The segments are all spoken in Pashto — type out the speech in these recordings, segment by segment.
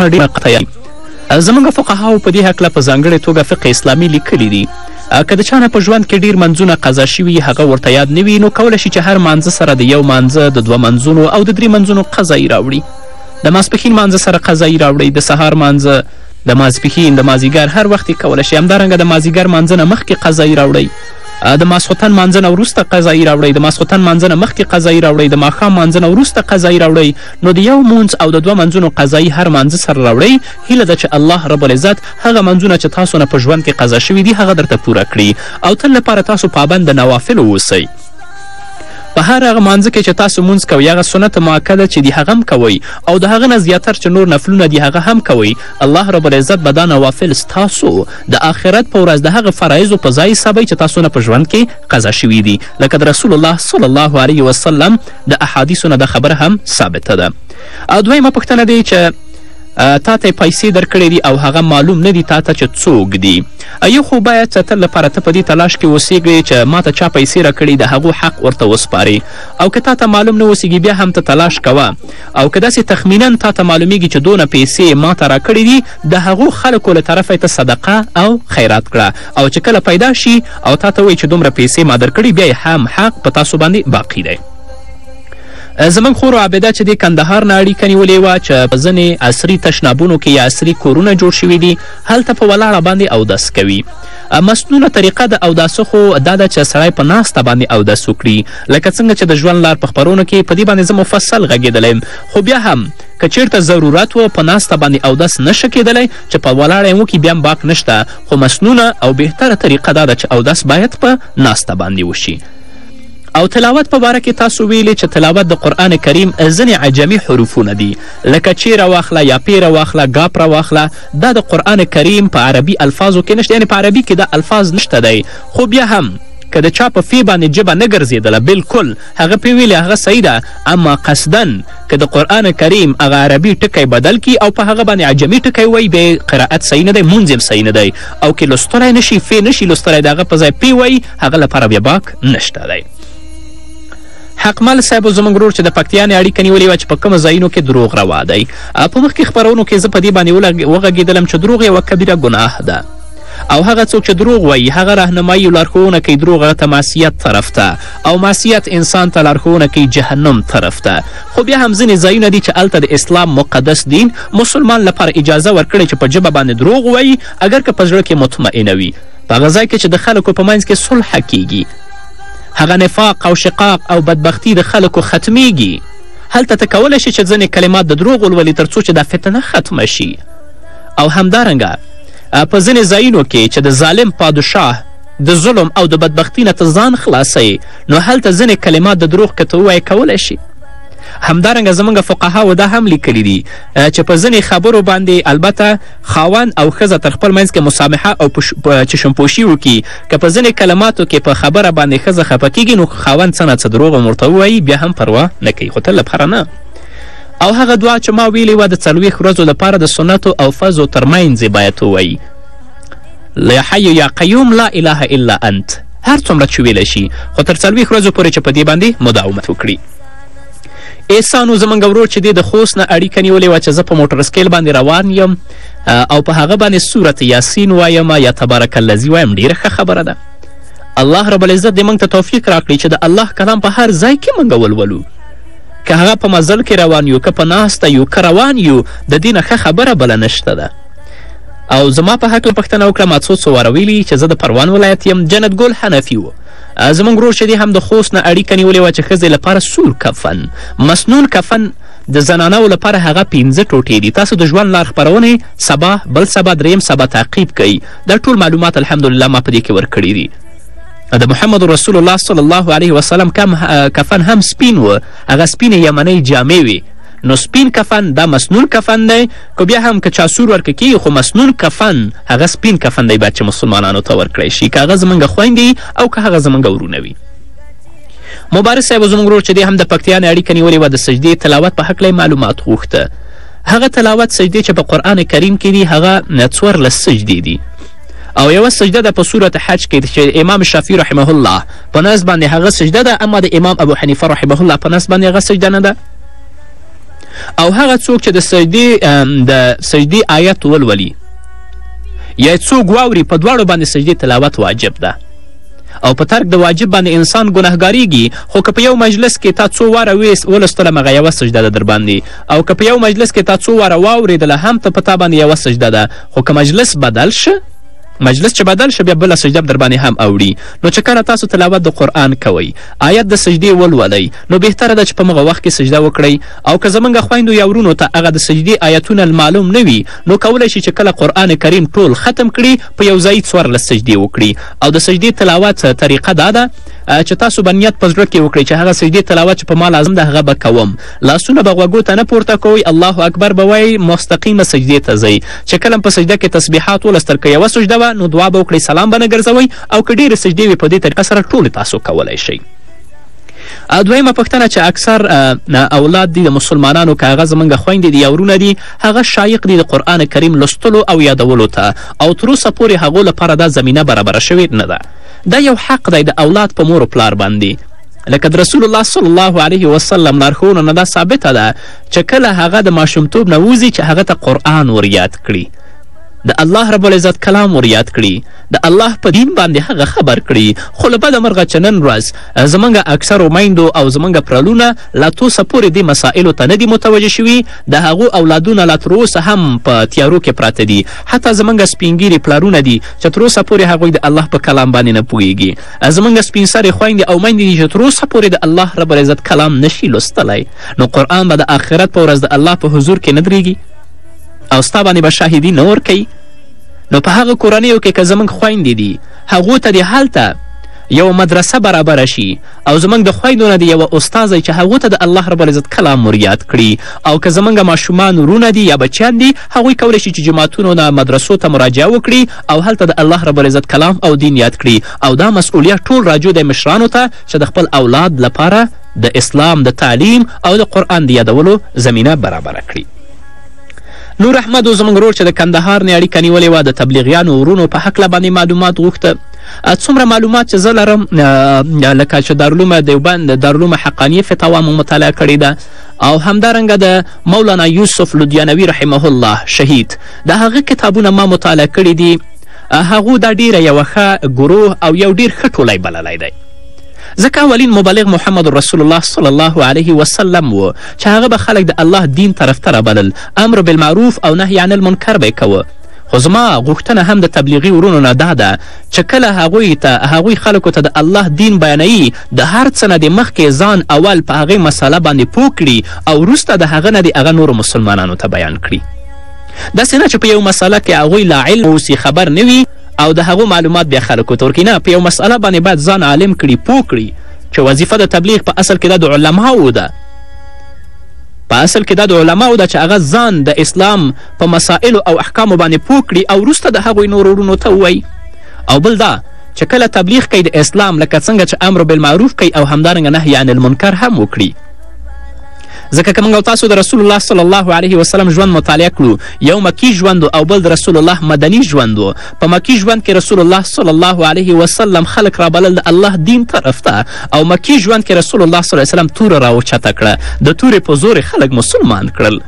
ته ډېر قطع یې. زموږ فقهاو په دې هکله په ځانګړې توګه فقه اسلامي لیکلي دي که د چا نه په ژوند کې ډېر منځونه قضا شوي هغه ورته یاد نه وي نو کولی شي چې هر مانځه سره د یو مانځه د دوه منځونو او د درې منځونو قضایي راوړي د ماسپښین مانځه سره قضایي راوړي د سهار مانځه د ماسپښین د مازیګر هر وخت یې کولی شي همدارنګه د مازیګر مانځه نه مخکې قضایي راوړئ د ماسخوتن مانځنه وروسته قضایی راوړئ د ماسخوتن مانځنه مخکې قضایی راوړئ د ماښام مانځنه وروسته قضایی راوړئ نو د یو مونځ او د دوه منځونو قضایی هر مانځه سره راوړئ هیله ده چې الله رب العزت هغه منځونه چې تاسو نه په ژوند کې قضا شوي دي هغه درته پوره کړي او تل لپاره تاسو پابند د نوافلو اوسئ په هر هغه مانځه کې چې تاسو مونځ کوئ هغه سنت مؤکده چې دي هغه هم کوئ او د هغه نه زیاتر چې نور نفلونه دي هغه هم کوئ الله رب العزت به دا نوافل ستاسو د آخرت په ورځ د هغه فرایضو په ځای حسابوي چې تاسو نه په ژوند کې قضا شوي دي لکه د رسول الله صلی الله علیه وسلم د احادیثو نه دا خبره هم ثابته ده او دویمه پوښتنه دی چې تا ته پیسې درکړې دي او هغه معلوم نه دي تا ته چې څوک دي یو خو باید څه تل لپاره ته په دې تلاش کې اوسېږې چې ما ته چا پیسې راکړي د هغو حق ورته وسپارې او که تا ته معلوم نه اوسېږي بیا هم ته تلاش کوه او که داسې تخمینا تا ته معلومیږي چې دونه پیسې ما ته راکړې دي د هغو خلکو له طرفه ته صدقه او خیرات کړه او چې کله پیدا شي او تا ته وایي چې دومره پیسې ما درکړي بیا یې هم حق په تاسو باندې باقي دی زموږ خور عابده چې د کندهار نه اړیکه نیولې وه چې په ځینې عصري تشنابونو کې یا عصري کورونه جوړ شوي دي هلته په ولاړه باندې اودس کوي مصنونه طریقه د اوداسه خو دا ده چې سړی په ناسته باندې اودس وکړي لکه څنګه چې د ژوند لار په خپرونو کې په دې باندې زه مفصل غږېدلی خو بیا هم که چیرته ضرورت و په ناسته باندې اودس نشه کیدلی چې په ولاړه یې وکړي بیا هم باک نشته خو مسنونه او بهتره طریقه دا ده چې اودس باید په ناسته باندې وشي او تلاوت په باره کې تاسو ویلي چې تلاوت د قرآن کریم ځینې عجمي حروفونه دي لکه چې راواخله یا پې راواخله ګاپ راواخله دا د قرآن کریم په عربي الفاظو کې نشته یعنې په عربي کې دا الفاظ نشته دی خو بیا هم که د چا په فې باندې ژبه نه ګرځېدله بلکل هغه پې ویلې هغه صحیح ده اما قصدن که د قرآن کریم هغه عربي ټکی بدل کړي او په هغه باندې عجمي ټکی ووایي بیا قرائت صحیح نه دی مونځ هم صحیح نه دی او که لوستلی نه شي فې نه شي لوستلی د هغه په ځای پې وایي هغه لپاره بیا باک نشته دی حقمل صاحب زموږ ورور چې د پکتیا نه اړیکه نیولې وه چې په کومو ځایونو کې دروغ روا دی په مخکې خپرونو کې زه په دې باندې وغږېدلم چې دروغ یوه کبیره ګناه ده او هغه څوک چې دروغ وایي هغه راهنمایي او لارښوونه کوي دروغ هغه ته معصیت طرف ته او معصیت انسان ته لارښوونه کوي جهنم طرف ته خو بیا هم ځینې ځایونه دي چې هلته د اسلام مقدس دین مسلمان لپاره اجازه ورکړې چې په ژبه باندې دروغ وایي اگر که په زړه کې مطمئنه وي په هغه ځای کې چې د خلکو په منځ کې صلح کیږي هغه نفاق او شقاق او بدبختی د خلکو ختمیږي هلته ته کولی شي چې ځینې کلمات د دروغ ولولي تر څو چې دا فتنه ختمه شي او همدارنګه په ځینې ځایونو کې چې د ظالم پادشاه د ظلم او د بدبختی نه ته ځان خلاصوي نو هلته ځینې کلمات د دروغ که ته ووایې کولی شي همدارنګه زموږ فقهاو دا هم لیکلي دي چې په ځینې خبرو باندې البته خاوند او ښځه تر خپل منځ کې مسامحه او چې شمپوشي وکړي که په ځینې کلماتو کې په خبره باندې ښځه خفه کیږي نو خاوند څه نه څه دروغ هم ورته ووایي بیا هم پروا نه کوي خو تل لپاره نه او هغه دعا چې ما ویلې وه د څلوېښت ورځو لپاره د سنتو او فرضو ترمنځ یې باید ووایي یا حی یا قیوم لا اله الا انت هر څومره چې ویلی شي خو تر څلوېښت ورځو پورې چې په دې باندې مداومت وکړي احسانو زمونږ ورور چې دی د خوست نه اړیکه نیولې وه چې زه په موټر سکیل باندې روان یم او په هغه باندې صورت یاسین وایم یا تبارک الذي وایم ډیره ښه خبره ده الله رب العزت دې موږ ته توفیق راکړي چې د الله کلام په هر ځای کې موږ ولولو که هغه په مزل کې روان یو که په ناسته یو که روان یو د دې نه ښه خبره بله نشته ده او زما په هکله پوښتنه وکړه ما څو څو واره ویلي چې زه د پروان ولایت یم جنت ګل حنفي و زموږ ورور چې دی هم د خوست نه اړیکه نیولې وه چې ښځې لپاره سور کفن مسنون کفن د زنانو لپاره هغه پنځه ټوټې دي تاسو د ژوند لار خپرونې سبا بل سبا دریم سبا تعقیب کوئ دا ټول معلومات الحمدلله ما په دې کې ورکړي دي د محمد رسول الله صلی الله علیه وسلم کم کفن هم سپین و هغه سپینې یمنۍ جامې وې نو سپین کفن دا مسنون کفن دی که بیا هم که چا سور ورکه کیږي خو مسنون کفن هغه سپین کفن دی باید چې مسلمانانو ته ورکړی شي که هغه زموږ خویندې او که هغه زموږ ورونه وي مبارز صاحب زموږ ورور چې دی هم د پکتیا نه اړیکه نیولې وه د سجدې تلاوت په هکله معلومات غوښته هغه تلاوت سجدې چې په قرآن کریم کې دي هغه څوارلس سجدې دي او یوه سجده ده په سورت حج کې چې امام شافعي رحمه الله په نس باندې هغه سجده ده اما د امام ابو حنیفه رحمه الله په نس باندې هغه سجده نه ده او هغه څوک چې د سجدې د سجدې آیت ولولي یا څوک واوري په دواړو باندې سجدې تلاوت واجب ده او په ترک د واجب باندې انسان ګناهګاریږي خو که په یو مجلس کې تا څو واره ولستله مغه یوه سجده ده در باندې او که په یو مجلس کې تا څو واره واورېدله هم ته په تا باندې یوه سجده ده خو که مجلس بدل شه مجلس چې بدل شه بیا بله سجده در باندې هم اوړي نو چې کله تاسو تلاوت د قرآن کوئ آیت د سجدې ولولئ نو بهتره ده چې په مغه وخت کې سجده وکړئ او که زمونږ خویندو یا ورونو ته هغه د سجدې آیتونه معلوم نه وي نو کولی شي چې کله قرآن کریم ټول ختم کړي په یو ځای څوارلس سجدې وکړي او د سجدې تلاوت طریقه دا ده چې تاسو به نیت په زړه کې وکړئ چې هغه سجدې تلاوت چې په ما لازم ده هغه به کوم لاسونه به غوږو ته نه پورته کوئ الله اکبر به وایئ مستقیمه سجدې ته ځئ چې کله په سجده کې تسبیحات ولستر که یوه سجده وه نو دعا به وکړئ سلام به نه ګرځوئ او که ډېرې سجدې وې په دې طریقه سره ټولې تاسو کولی شئ او دویمه پوښتنه چې اکثر اولاد دي د مسلمانانو که هغه زمونږ خویندې دي یا ورونه دي هغه شایق دي د قرآن کریم لوستلو او یادولو ته او تر اوسه پورې هغو لپاره دا زمینه برابره شوې نه ده دا یو حق دی د اولاد په مور و پلار باندې لکه د رسول الله صلی الله علیه وسلم لارښوونو نه دا ثابته ده چې کله هغه د ماشومتوب نه وځي چې هغه ته قرآن ور یاد کړي د الله رب العزت کلام ور یاد کړي د الله په دین باندې هغه خبر کړي خو له بده مرغه چې نن ورځ زموږ اکثرو میندو او زموږ پرلونه لا توسه پورې دې مسایلو ته نه دي متوجه شوي د هغو اولادونه لا تر اوسه هم په تیارو کې پراته دي حتی زموږ سپینګیري پلارونه دي چې تر اوسه پورې هغوی د الله په کلام باندې نه پوهیږي زمونږ سپین سرې خویندې او میندې دي چې تر اوسه پورې د الله رب العزت کلام نشي لوستلی نو قرآن به د آخرت په ورځ د الله په حضور کې نه درېږي او ستا باندې به شاهدي نه ورکوي نو په هغه کورنیو کې که زموږ خویندې دي هغو ته دې هلته یو مدرسه برابره شي او زموږ د خویندو نه د یوه استاذی چې هغو ته د الله رب العزت کلام مریاد کړي او که زموږ ماشومان ورونه دي یا بچیان دي هغوی کولی شي چې جوماتونو نه مدرسو ته مراجعه وکړي او هلته د الله رب العزت کلام او دین یاد کړي او دا مسؤلیت ټول راجو دی مشرانو ته چې د خپل اولاد لپاره د اسلام د تعلیم او د قرآن د یادولو زمینه برابره کړي نور احمد و زموږ ورور چې د کندهار نه اړیکه نیولې وه د تبلیغیانو ورونو په هکله باندې معلومات غوښته څومره معلومات چې زه لرم لکه چې دارالعلوم دیوبند دارالعلوم حقانیه فتاوا مو مطالعه کړې ده او همدارنګه د مولانا یوسف لدیانوي رحمه الله شهید د هغه کتابونه ما مطالعه کړي دي هغو دا ډیره یوه ښه ګروه او یو ډیر ښه ټولی بللی دی ځکه اولین مبلغ محمد رسول الله صلی الله علیه وسلم و چې هغه به خلک د الله دین طرف ته رابلل امر بالمعروف او نهی عن المنکر به یې کوه خو زما غوښتنه هم د تبلیغي ورونو نه دا ده چې کله هغوی ته هغوی خلکو ته د الله دین بیانوي د هر څه نه د مخکې ځان اول په هغې مسله باندې پوه کړي او وروسته د هغه نه د هغه نورو مسلمانانو ته بیان کړي داسې نه چې په یو مساله کې هغوی لا علم اوسي خبر نه وي او د هغو معلومات بیا خلکو ته ورکړي نه په یو مساله باندې باید ځان عالم کړي پوه کړي چې وظیفه د تبلیغ په اصل کې دا د علماو ده په اصل کې دا د علماو ده چې هغه ځان د اسلام په مسائلو او احکامو باندې پوه کړي او وروسته د هغوی نورو وروڼو ته ووایي او بل دا چې کله تبلیغ کوي د اسلام لکه څنګه چې امر بالمعروف کوي او همدارنګه نهی عن المنکر هم وکړي ځکه که موږ او تاسو د رسول الله صلی الله علیه وسلم ژوند مطالعه کړو یو مکی ژوند او بل د رسول الله مدني ژوند و په مکی ژوند کې رسول الله صلی الله علیه وسلم خلک رابلل د الله دین طرف ته او مکی ژوند کې رسول الله صلی الله علیه وسلم توره راوچته کړه د تورې په زور خلک مسلمان کړل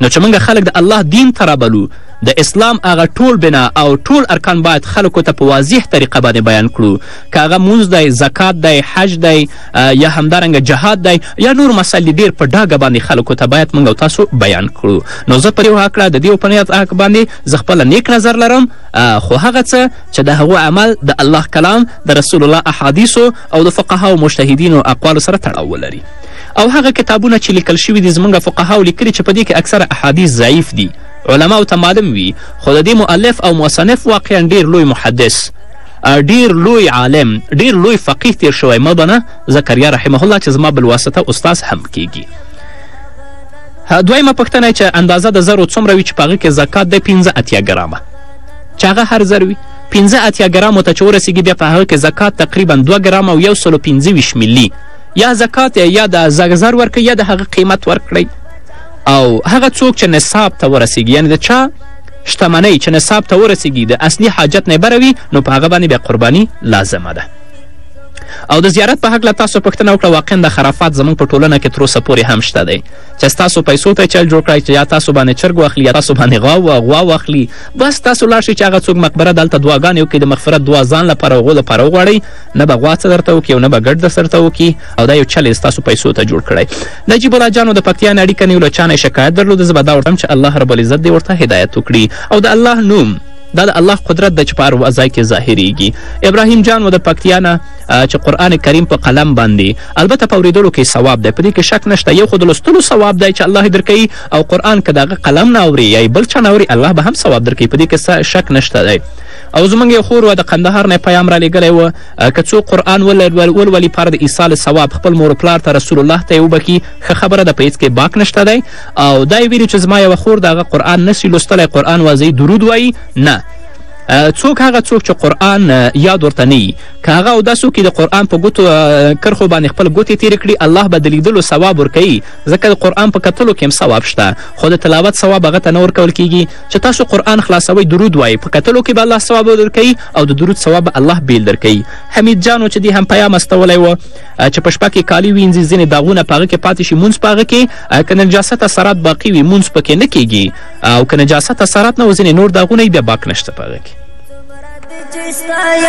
نو چې موږ خلک د الله دین ته رابلو د اسلام هغه ټول بنا او ټول ارکان باید خلکو ته په واضح طریقه باندې بیان کړو که هغه مونځ دی زکات دی حج دی یا همدارنګه جهاد دی یا نور مسایل دي ډېر په ډاګه باندې خلکو ته باید موږ او تاسو بیان کړو نو زه په دې هکړه د دې په نیت باندې زه خپله نیک نظر لرم خو هغه څه چې د هغو عمل د الله کلام د رسول الله احادیثو او د فقهاو مجتهدینو اقوالو سره تړاو ولري او هغه کتابونه چې لیکل شوي دي زموږ فقهاو لیکلي چې په دې کې اکثره احادیث ضعیف دي علماو ته معلوم وي خو د دې مؤلف او مصنف واقعا ډېر لوی محدث ډیر لوی عالم ډیر لوی فقیه تیر شوی مولانا زکریا رحمه الله چې زما بالواسطه استاذ هم کیږي دویمه پوښتنه چې اندازه د زرو څومره وي چې په هغه کې زکات دی پنځه اتیا ګرامه چې هغه هر زر وي پنځه اتیا ګرامو ته چې ورسیږي بیا په هغه کې زکات تقریبا دوه ګرام او یو سلو پنځه ویشت ملي یا زکات یا د زر ورکړئ یا د هغه قیمت ورکړئ او هغه څوک چې نصاب ته ورسیږي یعنې د چا شتمنۍ چې نصاب ته ورسېږي د اصلي حاجت نه بره وي نو په هغه باندې بیا قرباني لازمه ده او د زیارت په هکله تاسو پوښتنه وکړه واقعا د خرافات زموږ په ټولنه کې تر اوسه پورې هم شته دی چې ستاسو پیسو ته چل جوړ کړی چې یا تاسو باندې چرګ واخلي یا تاسو باندې غوا غوا واخلي بس تاسو لاړ شئ چې هغه څوک مقبره دلته دعاګانې وکړي د مغفرت دعا ځان لپاره هغو لپاره وغواړئ نه به غوا څه درته وکړي او نه به ګډ درسرته وکړي او دا یو چل یې ستاسو پیسو ته جوړ کړی نجیب الله جانو د پکتیا نه اړیکه نیو له چا نه شکایت درلود زه به دا ورته چې الله رب العزت دې ورته هدایت وکړي او د الله نوم دا د الله قدرت د چې په هر ځای کې ظاهریږي ابراهیم جان و د پکتیا نه چې قرآن کریم په قلم باندې البته په اورېدلو کې ثواب دی په دې کې شک نشته یو خو د لوستلو ثواب دی چې الله یې درکوي او قرآن که د هغه قلم نه اوري یا بل چا نه اوري الله به هم ثواب درکوي په دې کې شک نشته دی او زمونږ یو خور وه د قندهار نه یې پیام رالیږلی و که څوک قرآن ولولي پر د ایصال ثواب خپل مور و پلار ته رسول الله ته یې وبکي ښه خبره ده په هیڅ کې باک نشته دی او دا یې ویلي چې زما یوه خور د هغه قرآن نسي لوستلی قرآن واضحي درود وایي نه څوک هغه څوک چې قرآن یاد ورته نه وي که هغه او دا څوک د قرآن په ګوتو کرښو باندې خپل ګوتې تیرې کړي الله به د لیدلو ثواب ورکوي ځکه د قرآن په کتلو کې هم ثواب شته خو د تلاوت ثواب هغه ته نه ورکول کیږي چې تاسو قرآن خلاصوئ درود وایئ په کتلو کې به الله ثواب درکوي او د درود ثواب به الله بیل درکوي حمید جانو چې دې هم پیام استولی و چې په شپه کې کالي وینځي ځینې داغونه په هغه کې پاتې شي مونځ په هغه کې که نجاست اثرات باقي وي مونځ پکې نه کیږي او که نجاست اثرات نه و ځینې نور داغونه یې بیا باک نشته په هغه کې